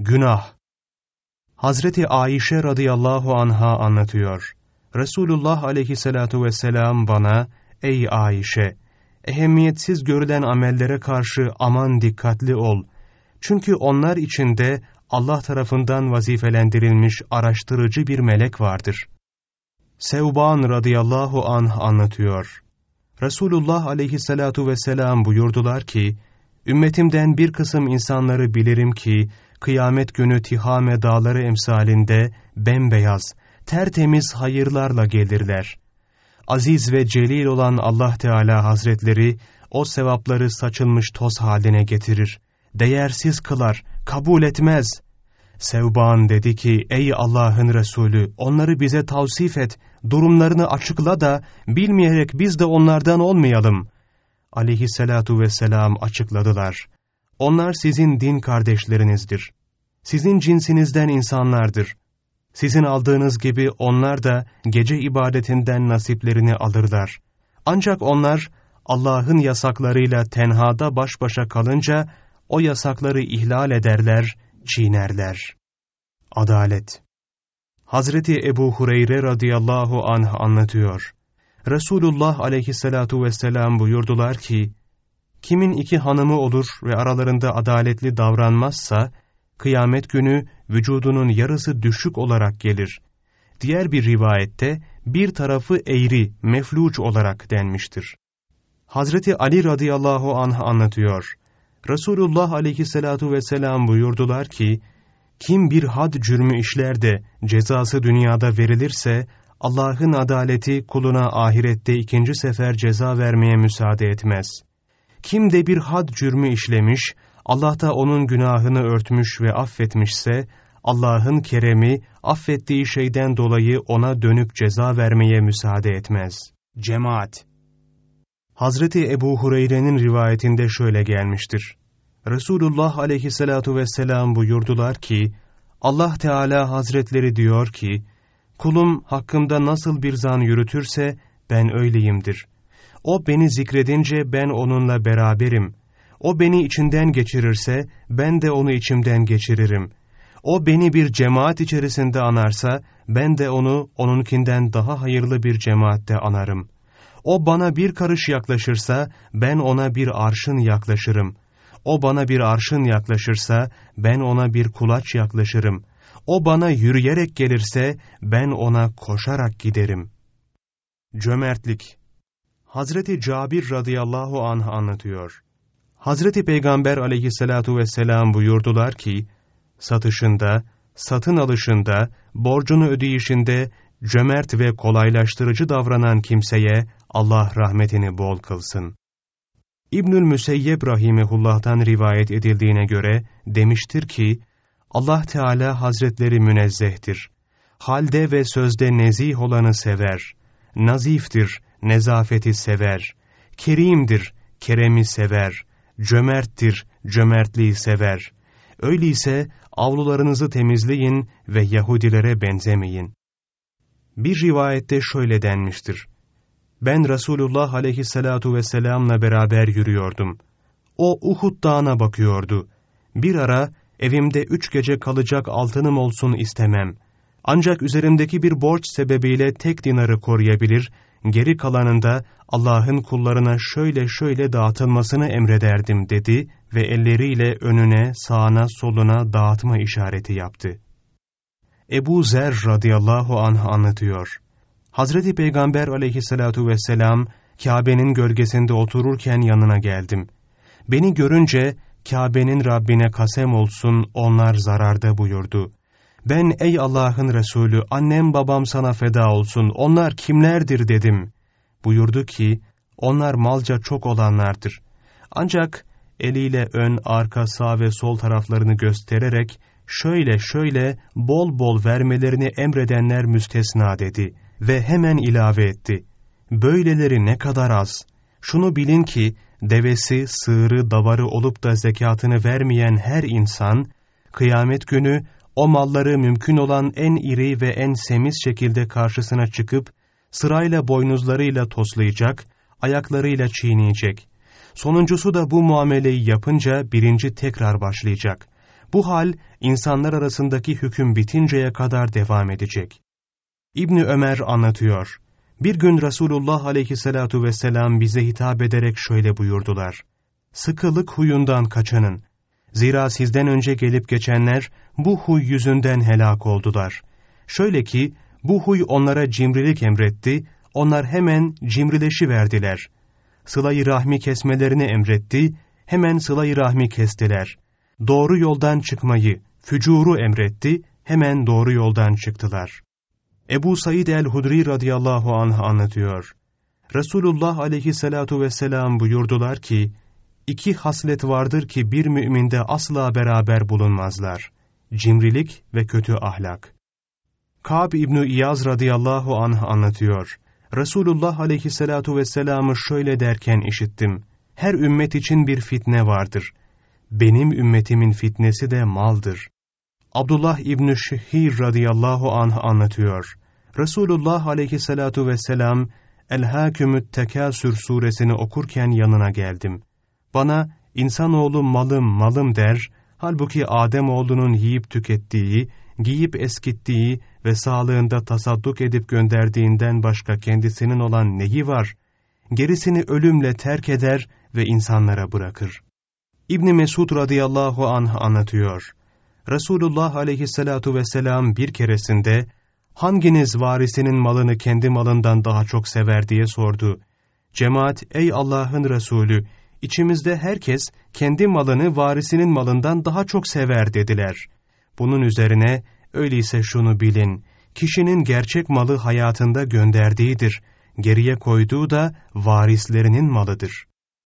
Günah Hazreti Ayşe radıyallahu anha anlatıyor. Resulullah aleyhissalatu vesselam bana, Ey Ayşe! Ehemmiyetsiz görülen amellere karşı aman dikkatli ol. Çünkü onlar içinde Allah tarafından vazifelendirilmiş araştırıcı bir melek vardır. Sevban radıyallahu anh anlatıyor. Resulullah aleyhissalatu vesselam buyurdular ki, Ümmetimden bir kısım insanları bilirim ki, kıyamet günü Tihame dağları emsalinde bembeyaz, tertemiz hayırlarla gelirler. Aziz ve celil olan Allah Teala Hazretleri, o sevapları saçılmış toz haline getirir. Değersiz kılar, kabul etmez. Sevban dedi ki, ey Allah'ın Resulü, onları bize tavsif et, durumlarını açıkla da, bilmeyerek biz de onlardan olmayalım. Aleyhisselatu vesselam açıkladılar. Onlar sizin din kardeşlerinizdir. Sizin cinsinizden insanlardır. Sizin aldığınız gibi onlar da gece ibadetinden nasiplerini alırlar. Ancak onlar Allah'ın yasaklarıyla tenhada baş başa kalınca o yasakları ihlal ederler, çiğnerler. Adalet Hazreti Ebu Hureyre radıyallahu anh anlatıyor. Resulullah aleyhissalatu vesselam buyurdular ki, Kimin iki hanımı olur ve aralarında adaletli davranmazsa, kıyamet günü vücudunun yarısı düşük olarak gelir. Diğer bir rivayette bir tarafı eğri, mefluç olarak denmiştir. Hazreti Ali radıyallahu anh anlatıyor. Resulullah aleyhissalatu vesselam buyurdular ki, kim bir had cürmü işler de cezası dünyada verilirse, Allah'ın adaleti kuluna ahirette ikinci sefer ceza vermeye müsaade etmez. Kim de bir had cürmü işlemiş, Allah da onun günahını örtmüş ve affetmişse, Allah'ın keremi, affettiği şeyden dolayı ona dönüp ceza vermeye müsaade etmez. Cemaat Hazreti Ebu Hureyre'nin rivayetinde şöyle gelmiştir. Resulullah aleyhissalatu vesselam buyurdular ki, Allah Teala Hazretleri diyor ki, Kulum hakkımda nasıl bir zan yürütürse ben öyleyimdir. O beni zikredince ben onunla beraberim. O beni içinden geçirirse ben de onu içimden geçiririm. O beni bir cemaat içerisinde anarsa ben de onu onunkinden daha hayırlı bir cemaatte anarım. O bana bir karış yaklaşırsa ben ona bir arşın yaklaşırım. O bana bir arşın yaklaşırsa ben ona bir kulaç yaklaşırım. O bana yürüyerek gelirse ben ona koşarak giderim. Cömertlik Hazreti Cabir radıyallahu anh anlatıyor. Hazreti Peygamber aleyhissalatu vesselam buyurdular ki, satışında, satın alışında, borcunu ödeyişinde cömert ve kolaylaştırıcı davranan kimseye Allah rahmetini bol kılsın. İbnül Müseyyeb Rahimehullah'tan rivayet edildiğine göre demiştir ki, Allah Teala Hazretleri münezzehtir. Halde ve sözde nezih olanı sever. Naziftir, nezafeti sever. Kerimdir, keremi sever. Cömerttir, cömertliği sever. Öyleyse avlularınızı temizleyin ve Yahudilere benzemeyin. Bir rivayette şöyle denmiştir. Ben Resulullah aleyhissalatu vesselamla beraber yürüyordum. O Uhud dağına bakıyordu. Bir ara evimde üç gece kalacak altınım olsun istemem. Ancak üzerimdeki bir borç sebebiyle tek dinarı koruyabilir, geri kalanında Allah'ın kullarına şöyle şöyle dağıtılmasını emrederdim dedi ve elleriyle önüne, sağına, soluna dağıtma işareti yaptı. Ebu Zer radıyallahu anh anlatıyor. Hazreti Peygamber aleyhissalatu vesselam Kabe'nin gölgesinde otururken yanına geldim. Beni görünce Kabe'nin Rabbine kasem olsun onlar zararda buyurdu. Ben ey Allah'ın Resulü annem babam sana feda olsun onlar kimlerdir dedim. Buyurdu ki onlar malca çok olanlardır. Ancak eliyle ön, arka, sağ ve sol taraflarını göstererek şöyle şöyle bol bol vermelerini emredenler müstesna dedi ve hemen ilave etti. Böyleleri ne kadar az. Şunu bilin ki devesi, sığırı, davarı olup da zekatını vermeyen her insan, kıyamet günü o malları mümkün olan en iri ve en semiz şekilde karşısına çıkıp, sırayla boynuzlarıyla toslayacak, ayaklarıyla çiğneyecek. Sonuncusu da bu muameleyi yapınca birinci tekrar başlayacak. Bu hal insanlar arasındaki hüküm bitinceye kadar devam edecek. İbni Ömer anlatıyor. Bir gün Resulullah aleyhissalatu vesselam bize hitap ederek şöyle buyurdular. Sıkılık huyundan kaçının. Zira sizden önce gelip geçenler bu huy yüzünden helak oldular. Şöyle ki bu huy onlara cimrilik emretti, onlar hemen cimrileşi verdiler. Sıla-i rahmi kesmelerini emretti, hemen sıla-i rahmi kestiler. Doğru yoldan çıkmayı, fücuru emretti, hemen doğru yoldan çıktılar. Ebu Said el-Hudri radıyallahu anh anlatıyor. Resulullah aleyhissalatu vesselam buyurdular ki, iki haslet vardır ki bir müminde asla beraber bulunmazlar. Cimrilik ve kötü ahlak. Kab İbni İyaz radıyallahu anh anlatıyor. Resulullah aleyhissalatu vesselam'ı şöyle derken işittim. Her ümmet için bir fitne vardır. Benim ümmetimin fitnesi de maldır. Abdullah İbni Şehir radıyallahu anh anlatıyor. Resulullah aleyhissalatu vesselam El-Hâkümü't Tekâsür suresini okurken yanına geldim. Bana insanoğlu malım malım der, halbuki Ademoğlunun yiyip tükettiği, giyip eskittiği ve sağlığında tasadduk edip gönderdiğinden başka kendisinin olan neyi var? Gerisini ölümle terk eder ve insanlara bırakır. İbni Mesud radıyallahu anh anlatıyor. Resulullah aleyhissalatu vesselam bir keresinde hanginiz varisinin malını kendi malından daha çok sever diye sordu. Cemaat ey Allah'ın Resulü içimizde herkes kendi malını varisinin malından daha çok sever dediler. Bunun üzerine öyleyse şunu bilin kişinin gerçek malı hayatında gönderdiğidir. Geriye koyduğu da varislerinin malıdır.